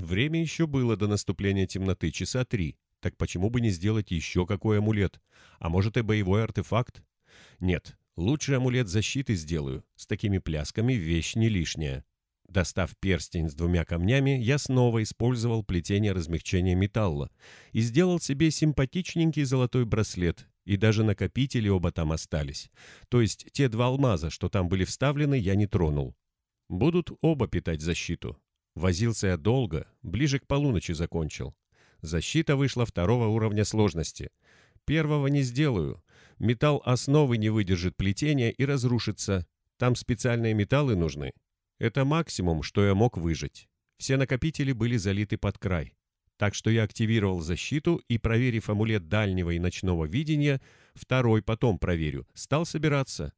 Время еще было до наступления темноты, часа три. Так почему бы не сделать еще какой амулет? А может и боевой артефакт? Нет, лучший амулет защиты сделаю. С такими плясками вещь не лишняя. Достав перстень с двумя камнями, я снова использовал плетение размягчения металла и сделал себе симпатичненький золотой браслет, и даже накопители оба там остались. То есть те два алмаза, что там были вставлены, я не тронул. Будут оба питать защиту. Возился я долго, ближе к полуночи закончил. Защита вышла второго уровня сложности. Первого не сделаю. Металл основы не выдержит плетения и разрушится. Там специальные металлы нужны. Это максимум, что я мог выжить. Все накопители были залиты под край. Так что я активировал защиту и, проверив амулет дальнего и ночного видения, второй потом проверю, стал собираться.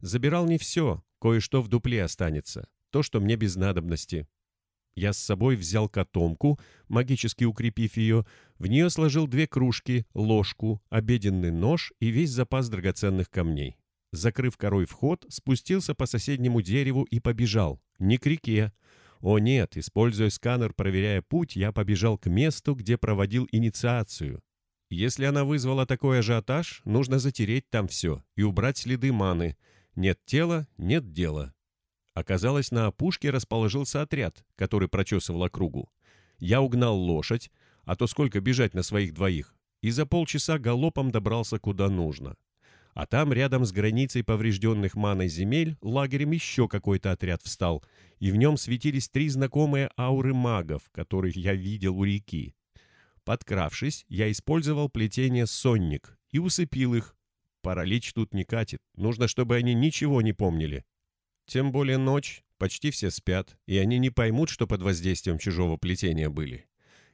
Забирал не все, кое-что в дупле останется, то, что мне без надобности. Я с собой взял котомку, магически укрепив ее, в нее сложил две кружки, ложку, обеденный нож и весь запас драгоценных камней. Закрыв корой вход, спустился по соседнему дереву и побежал. Не к реке. О нет, используя сканер, проверяя путь, я побежал к месту, где проводил инициацию. Если она вызвала такой ажиотаж, нужно затереть там все и убрать следы маны. Нет тела — нет дела. Оказалось, на опушке расположился отряд, который прочесывал округу. Я угнал лошадь, а то сколько бежать на своих двоих, и за полчаса галопом добрался куда нужно. А там, рядом с границей поврежденных маной земель, лагерем еще какой-то отряд встал, и в нем светились три знакомые ауры магов, которых я видел у реки. Подкравшись, я использовал плетение «Сонник» и усыпил их. Паралич тут не катит, нужно, чтобы они ничего не помнили. Тем более ночь, почти все спят, и они не поймут, что под воздействием чужого плетения были.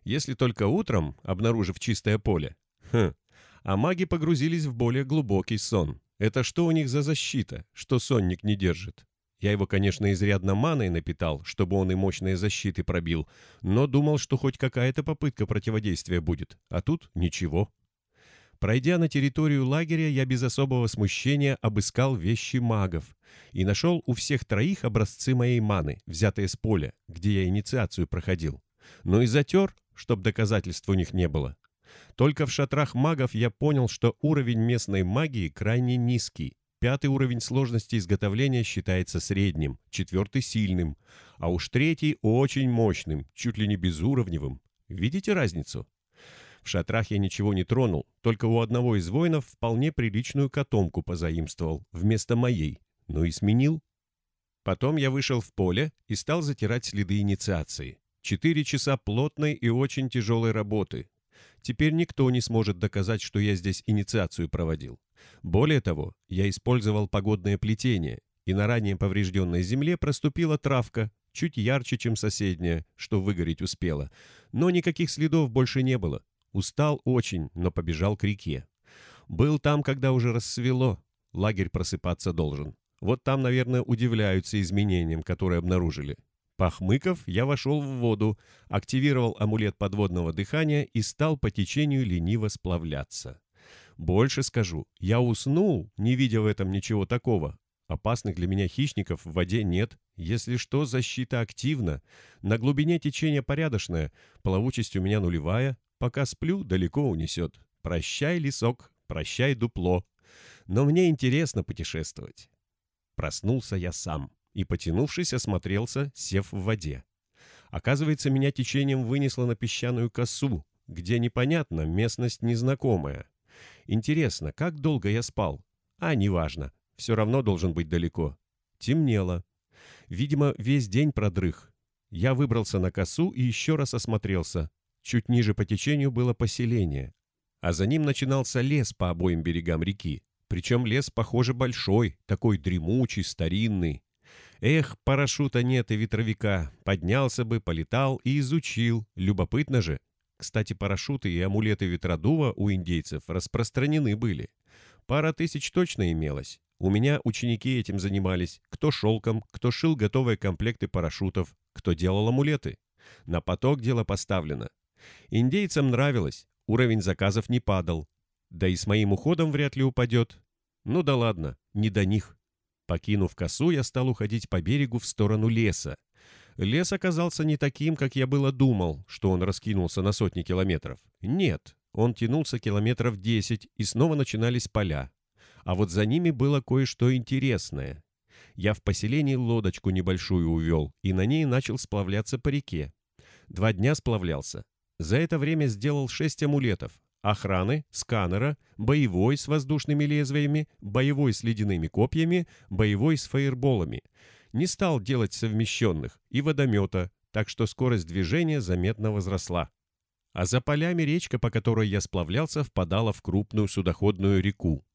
Если только утром, обнаружив чистое поле. Хм, а маги погрузились в более глубокий сон. Это что у них за защита, что сонник не держит? Я его, конечно, изрядно маной напитал, чтобы он и мощные защиты пробил, но думал, что хоть какая-то попытка противодействия будет, а тут ничего. Пройдя на территорию лагеря, я без особого смущения обыскал вещи магов и нашел у всех троих образцы моей маны, взятые с поля, где я инициацию проходил. Ну и затер, чтоб доказательств у них не было. Только в шатрах магов я понял, что уровень местной магии крайне низкий. Пятый уровень сложности изготовления считается средним, четвертый — сильным, а уж третий — очень мощным, чуть ли не безуровневым. Видите разницу? В шатрах я ничего не тронул, только у одного из воинов вполне приличную котомку позаимствовал, вместо моей, ну и сменил. Потом я вышел в поле и стал затирать следы инициации. Четыре часа плотной и очень тяжелой работы. Теперь никто не сможет доказать, что я здесь инициацию проводил. Более того, я использовал погодное плетение, и на ранее поврежденной земле проступила травка, чуть ярче, чем соседняя, что выгореть успела. Но никаких следов больше не было. Устал очень, но побежал к реке. Был там, когда уже рассвело. Лагерь просыпаться должен. Вот там, наверное, удивляются изменениям, которые обнаружили. Похмыков, я вошел в воду, активировал амулет подводного дыхания и стал по течению лениво сплавляться. Больше скажу, я уснул, не видя в этом ничего такого. Опасных для меня хищников в воде нет. Если что, защита активна. На глубине течения порядочная, плавучесть у меня нулевая, Пока сплю, далеко унесет. Прощай, лесок, прощай, дупло. Но мне интересно путешествовать. Проснулся я сам и, потянувшись, осмотрелся, сев в воде. Оказывается, меня течением вынесло на песчаную косу, где непонятно, местность незнакомая. Интересно, как долго я спал? А, неважно, все равно должен быть далеко. Темнело. Видимо, весь день продрых. Я выбрался на косу и еще раз осмотрелся. Чуть ниже по течению было поселение, а за ним начинался лес по обоим берегам реки. Причем лес, похоже, большой, такой дремучий, старинный. Эх, парашюта нет и ветровика. Поднялся бы, полетал и изучил. Любопытно же. Кстати, парашюты и амулеты ветродува у индейцев распространены были. Пара тысяч точно имелось. У меня ученики этим занимались. Кто шелком, кто шил готовые комплекты парашютов, кто делал амулеты. На поток дело поставлено. Индейцам нравилось, уровень заказов не падал. Да и с моим уходом вряд ли упадет. Ну да ладно, не до них. Покинув косу, я стал уходить по берегу в сторону леса. Лес оказался не таким, как я было думал, что он раскинулся на сотни километров. Нет, он тянулся километров десять, и снова начинались поля. А вот за ними было кое-что интересное. Я в поселении лодочку небольшую увел, и на ней начал сплавляться по реке. Два дня сплавлялся. За это время сделал шесть амулетов. Охраны, сканера, боевой с воздушными лезвиями, боевой с ледяными копьями, боевой с фаерболами. Не стал делать совмещенных и водомета, так что скорость движения заметно возросла. А за полями речка, по которой я сплавлялся, впадала в крупную судоходную реку.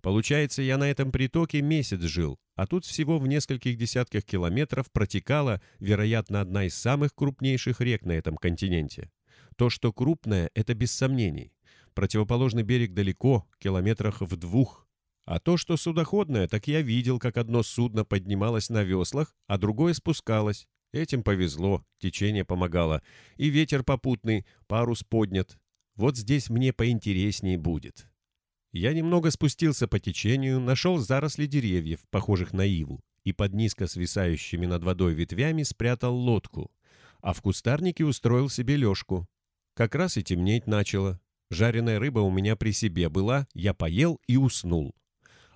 Получается, я на этом притоке месяц жил, а тут всего в нескольких десятках километров протекала, вероятно, одна из самых крупнейших рек на этом континенте. То, что крупное, это без сомнений. Противоположный берег далеко, километрах в двух. А то, что судоходное, так я видел, как одно судно поднималось на веслах, а другое спускалось. Этим повезло, течение помогало. И ветер попутный, парус поднят. Вот здесь мне поинтереснее будет. Я немного спустился по течению, нашел заросли деревьев, похожих на иву, и под низко свисающими над водой ветвями спрятал лодку, а в кустарнике устроил себе лёжку. Как раз и темнеть начало. Жареная рыба у меня при себе была, я поел и уснул.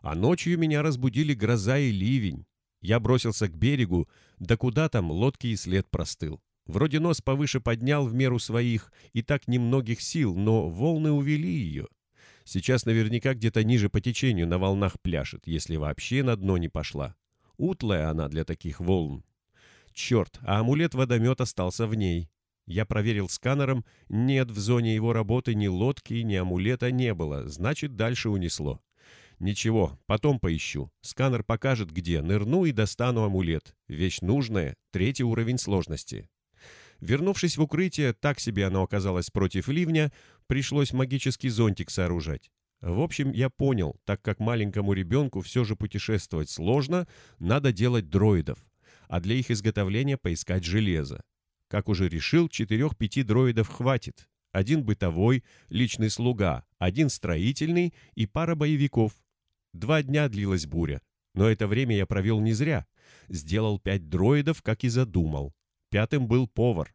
А ночью меня разбудили гроза и ливень. Я бросился к берегу, да куда там, лодки и след простыл. Вроде нос повыше поднял в меру своих, и так немногих сил, но волны увели ее. Сейчас наверняка где-то ниже по течению на волнах пляшет, если вообще на дно не пошла. Утлая она для таких волн. Черт, а амулет-водомет остался в ней. Я проверил сканером, нет в зоне его работы ни лодки, ни амулета не было, значит, дальше унесло. Ничего, потом поищу. Сканер покажет, где. Нырну и достану амулет. Вещь нужная, третий уровень сложности. Вернувшись в укрытие, так себе оно оказалось против ливня, пришлось магический зонтик сооружать. В общем, я понял, так как маленькому ребенку все же путешествовать сложно, надо делать дроидов, а для их изготовления поискать железо. Как уже решил, четырех-пяти дроидов хватит. Один бытовой, личный слуга, один строительный и пара боевиков. Два дня длилась буря, но это время я провел не зря. Сделал пять дроидов, как и задумал. Пятым был повар.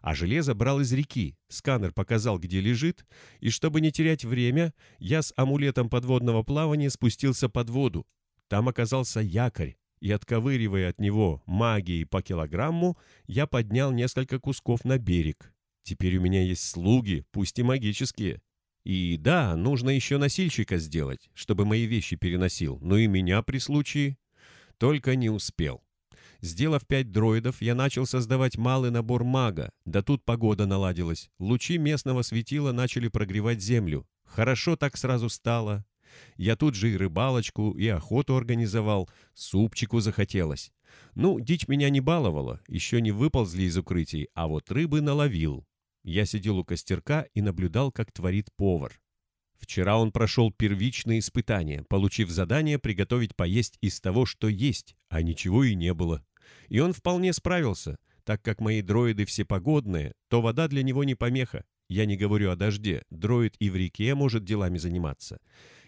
А железо брал из реки, сканер показал, где лежит, и чтобы не терять время, я с амулетом подводного плавания спустился под воду. Там оказался якорь, и, отковыривая от него магией по килограмму, я поднял несколько кусков на берег. Теперь у меня есть слуги, пусть и магические. И да, нужно еще носильщика сделать, чтобы мои вещи переносил, но и меня при случае. Только не успел. Сделав пять дроидов, я начал создавать малый набор мага, да тут погода наладилась. Лучи местного светила начали прогревать землю. Хорошо так сразу стало. Я тут же и рыбалочку, и охоту организовал, супчику захотелось. Ну, дичь меня не баловала, еще не выползли из укрытий, а вот рыбы наловил. Я сидел у костерка и наблюдал, как творит повар. Вчера он прошел первичные испытания, получив задание приготовить поесть из того, что есть, а ничего и не было. И он вполне справился, так как мои дроиды всепогодные, то вода для него не помеха. Я не говорю о дожде, дроид и в реке может делами заниматься.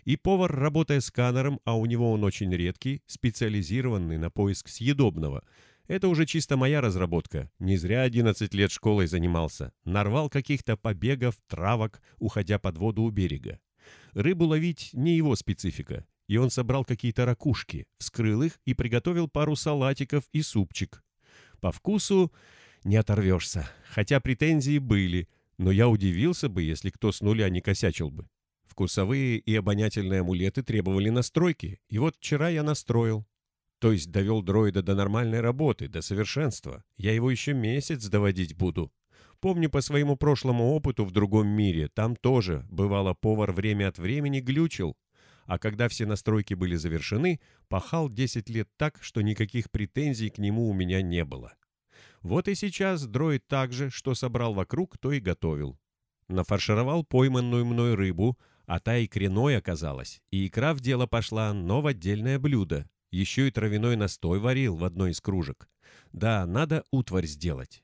И повар, работая сканером, а у него он очень редкий, специализированный на поиск съедобного. Это уже чисто моя разработка. Не зря 11 лет школой занимался. Нарвал каких-то побегов, травок, уходя под воду у берега. Рыбу ловить не его специфика и он собрал какие-то ракушки, вскрыл их и приготовил пару салатиков и супчик. По вкусу не оторвешься, хотя претензии были, но я удивился бы, если кто с нуля не косячил бы. Вкусовые и обонятельные амулеты требовали настройки, и вот вчера я настроил. То есть довел дроида до нормальной работы, до совершенства. Я его еще месяц доводить буду. Помню по своему прошлому опыту в другом мире, там тоже, бывало, повар время от времени глючил, а когда все настройки были завершены, пахал 10 лет так, что никаких претензий к нему у меня не было. Вот и сейчас дроид также, что собрал вокруг, то и готовил. Нафаршировал пойманную мной рыбу, а та икреной оказалась, и икра в дело пошла, но в отдельное блюдо. Еще и травяной настой варил в одной из кружек. Да, надо утварь сделать.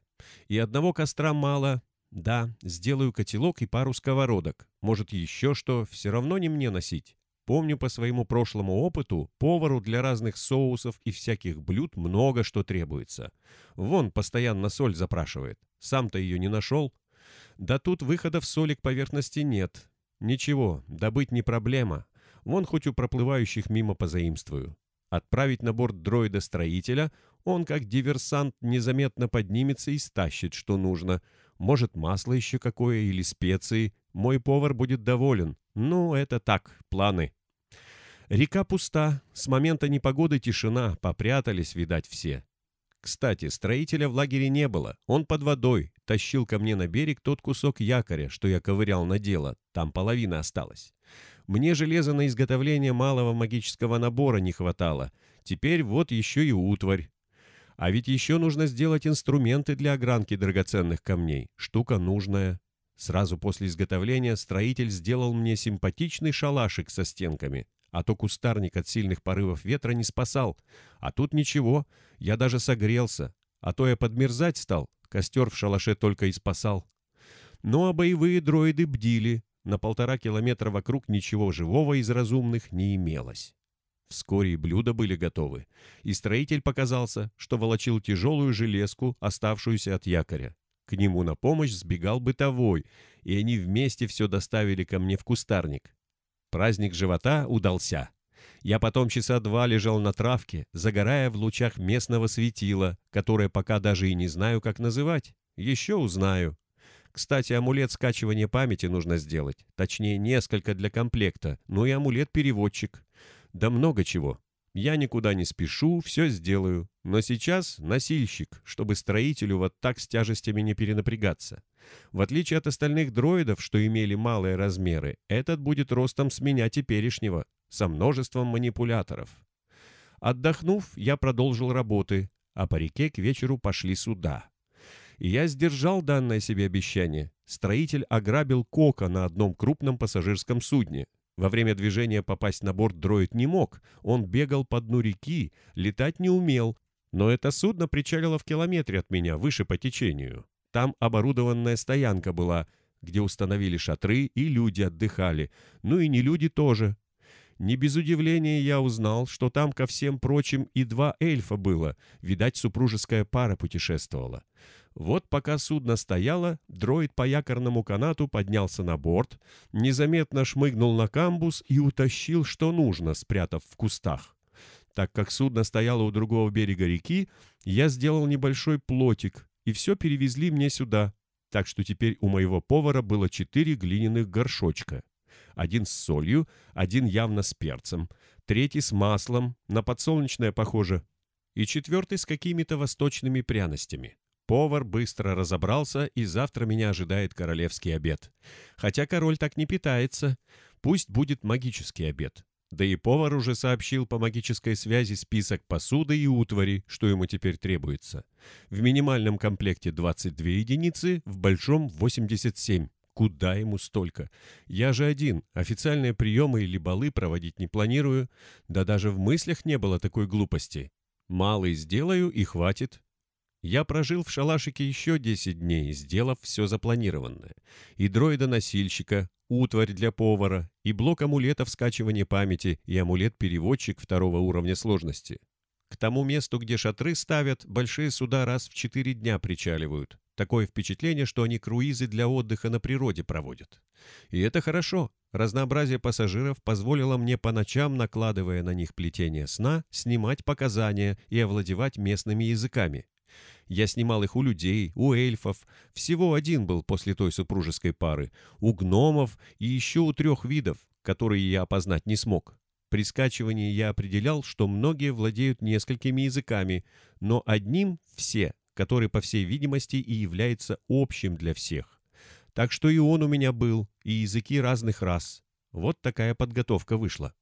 И одного костра мало. Да, сделаю котелок и пару сковородок. Может, еще что, все равно не мне носить. помню по своему прошлому опыту, повару для разных соусов и всяких блюд много что требуется. Вон, постоянно соль запрашивает. Сам-то ее не нашел. Да тут выхода в соли к поверхности нет. Ничего, добыть не проблема. Вон хоть у проплывающих мимо позаимствую. Отправить на борт дроида-строителя, он как диверсант незаметно поднимется и стащит, что нужно. Может, масло еще какое или специи. Мой повар будет доволен. Ну, это так, планы. Река пуста, с момента непогоды тишина, попрятались, видать, все. Кстати, строителя в лагере не было, он под водой, тащил ко мне на берег тот кусок якоря, что я ковырял на дело, там половина осталась. Мне железа на изготовление малого магического набора не хватало, теперь вот еще и утварь. А ведь еще нужно сделать инструменты для огранки драгоценных камней, штука нужная. Сразу после изготовления строитель сделал мне симпатичный шалашик со стенками, а то кустарник от сильных порывов ветра не спасал. А тут ничего, я даже согрелся, а то я подмерзать стал, костер в шалаше только и спасал. Ну а боевые дроиды бдили, на полтора километра вокруг ничего живого из разумных не имелось. Вскоре и блюда были готовы, и строитель показался, что волочил тяжелую железку, оставшуюся от якоря. К нему на помощь сбегал бытовой, и они вместе все доставили ко мне в кустарник. Праздник живота удался. Я потом часа два лежал на травке, загорая в лучах местного светила, которое пока даже и не знаю, как называть. Еще узнаю. Кстати, амулет скачивания памяти нужно сделать. Точнее, несколько для комплекта. Ну и амулет-переводчик. Да много чего. Я никуда не спешу, все сделаю. Но сейчас носильщик, чтобы строителю вот так с тяжестями не перенапрягаться. В отличие от остальных дроидов, что имели малые размеры, этот будет ростом с меня теперешнего, со множеством манипуляторов. Отдохнув, я продолжил работы, а по реке к вечеру пошли суда. И я сдержал данное себе обещание. Строитель ограбил Кока на одном крупном пассажирском судне. Во время движения попасть на борт дроид не мог. Он бегал по дну реки, летать не умел. Но это судно причалило в километре от меня, выше по течению. Там оборудованная стоянка была, где установили шатры и люди отдыхали. Ну и не люди тоже. Не без удивления я узнал, что там ко всем прочим и два эльфа было. Видать, супружеская пара путешествовала. Вот пока судно стояло, дроид по якорному канату поднялся на борт, незаметно шмыгнул на камбус и утащил, что нужно, спрятав в кустах. Так как судно стояло у другого берега реки, я сделал небольшой плотик, и все перевезли мне сюда. Так что теперь у моего повара было четыре глиняных горшочка. Один с солью, один явно с перцем, третий с маслом, на подсолнечное похоже, и четвертый с какими-то восточными пряностями. Повар быстро разобрался, и завтра меня ожидает королевский обед. Хотя король так не питается. Пусть будет магический обед. Да и повар уже сообщил по магической связи список посуды и утвари, что ему теперь требуется. В минимальном комплекте 22 единицы, в большом 87. Куда ему столько? Я же один, официальные приемы или балы проводить не планирую. Да даже в мыслях не было такой глупости. Малый сделаю и хватит. Я прожил в шалашике еще 10 дней, сделав все запланированное. И дроида-носильщика, утварь для повара, и блок амулетов скачивания памяти, и амулет-переводчик второго уровня сложности. К тому месту, где шатры ставят, большие суда раз в 4 дня причаливают. Такое впечатление, что они круизы для отдыха на природе проводят. И это хорошо. Разнообразие пассажиров позволило мне по ночам, накладывая на них плетение сна, снимать показания и овладевать местными языками. Я снимал их у людей, у эльфов. Всего один был после той супружеской пары. У гномов и еще у трех видов, которые я опознать не смог. При скачивании я определял, что многие владеют несколькими языками, но одним — все, который, по всей видимости, и является общим для всех. Так что и он у меня был, и языки разных рас. Вот такая подготовка вышла.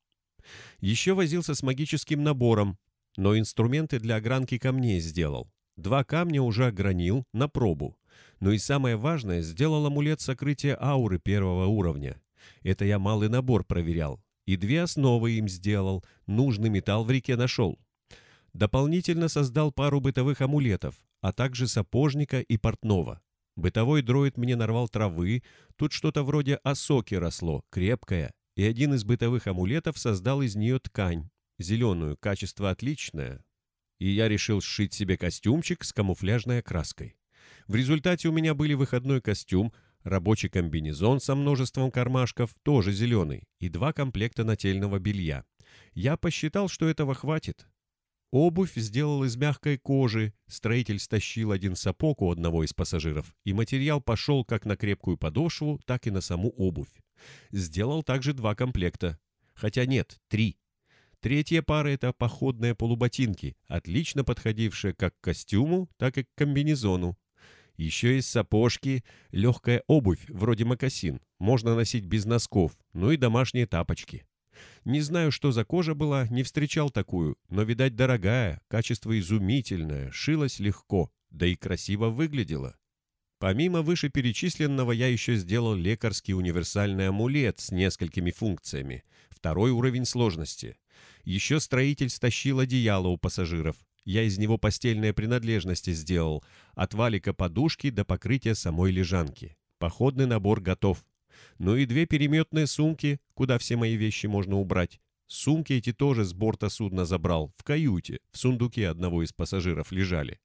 Еще возился с магическим набором, но инструменты для огранки камней сделал. Два камня уже огранил на пробу. Но и самое важное, сделал амулет сокрытия ауры первого уровня. Это я малый набор проверял. И две основы им сделал, нужный металл в реке нашел. Дополнительно создал пару бытовых амулетов, а также сапожника и портного. Бытовой дроид мне нарвал травы, тут что-то вроде осоки росло, крепкое, и один из бытовых амулетов создал из нее ткань, зеленую, качество отличное. И я решил сшить себе костюмчик с камуфляжной окраской. В результате у меня были выходной костюм, рабочий комбинезон со множеством кармашков, тоже зеленый, и два комплекта нательного белья. Я посчитал, что этого хватит. Обувь сделал из мягкой кожи, строитель стащил один сапог у одного из пассажиров, и материал пошел как на крепкую подошву, так и на саму обувь. Сделал также два комплекта. Хотя нет, три. Третья пара — это походные полуботинки, отлично подходившие как к костюму, так и к комбинезону. Еще есть сапожки, легкая обувь, вроде мокасин. Можно носить без носков, ну и домашние тапочки. Не знаю, что за кожа была, не встречал такую, но, видать, дорогая, качество изумительное, шилась легко, да и красиво выглядела. Помимо вышеперечисленного, я еще сделал лекарский универсальный амулет с несколькими функциями. Второй уровень сложности. Еще строитель стащил одеяло у пассажиров. Я из него постельные принадлежности сделал. От валика подушки до покрытия самой лежанки. Походный набор готов. Ну и две переметные сумки, куда все мои вещи можно убрать. Сумки эти тоже с борта судна забрал. В каюте, в сундуке одного из пассажиров лежали.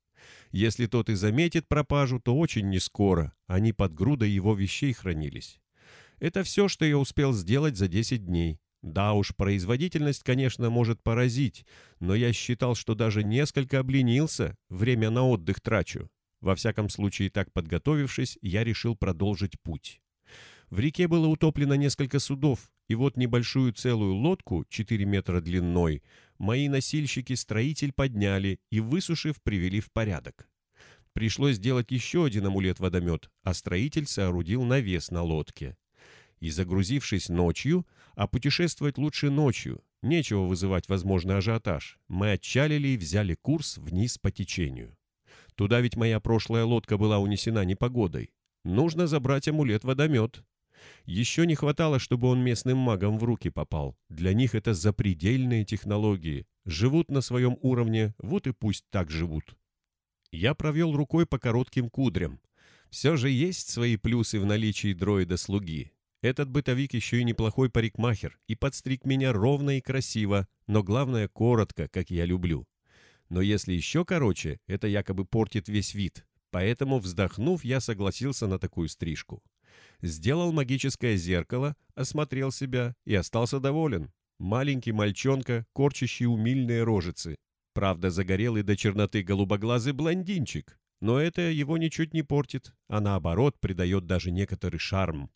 Если тот и заметит пропажу, то очень нескоро. Они под грудой его вещей хранились. Это все, что я успел сделать за 10 дней. Да уж, производительность, конечно, может поразить, но я считал, что даже несколько обленился, время на отдых трачу. Во всяком случае, так подготовившись, я решил продолжить путь. В реке было утоплено несколько судов, и вот небольшую целую лодку, 4 метра длиной, мои носильщики-строитель подняли и, высушив, привели в порядок. Пришлось сделать еще один амулет-водомет, а строитель соорудил навес на лодке. И загрузившись ночью, а путешествовать лучше ночью, нечего вызывать возможный ажиотаж, мы отчалили и взяли курс вниз по течению. Туда ведь моя прошлая лодка была унесена непогодой. Нужно забрать амулет-водомет. Еще не хватало, чтобы он местным магам в руки попал. Для них это запредельные технологии. Живут на своем уровне, вот и пусть так живут. Я провел рукой по коротким кудрям. Все же есть свои плюсы в наличии дроида-слуги. Этот бытовик еще и неплохой парикмахер и подстриг меня ровно и красиво, но главное коротко, как я люблю. Но если еще короче, это якобы портит весь вид. Поэтому, вздохнув, я согласился на такую стрижку сделал магическое зеркало, осмотрел себя и остался доволен. Маленький мальчонка, корчащий умильные рожицы. Правда, загорелый до черноты голубоглазый блондинчик. Но это его ничуть не портит, а наоборот придает даже некоторый шарм.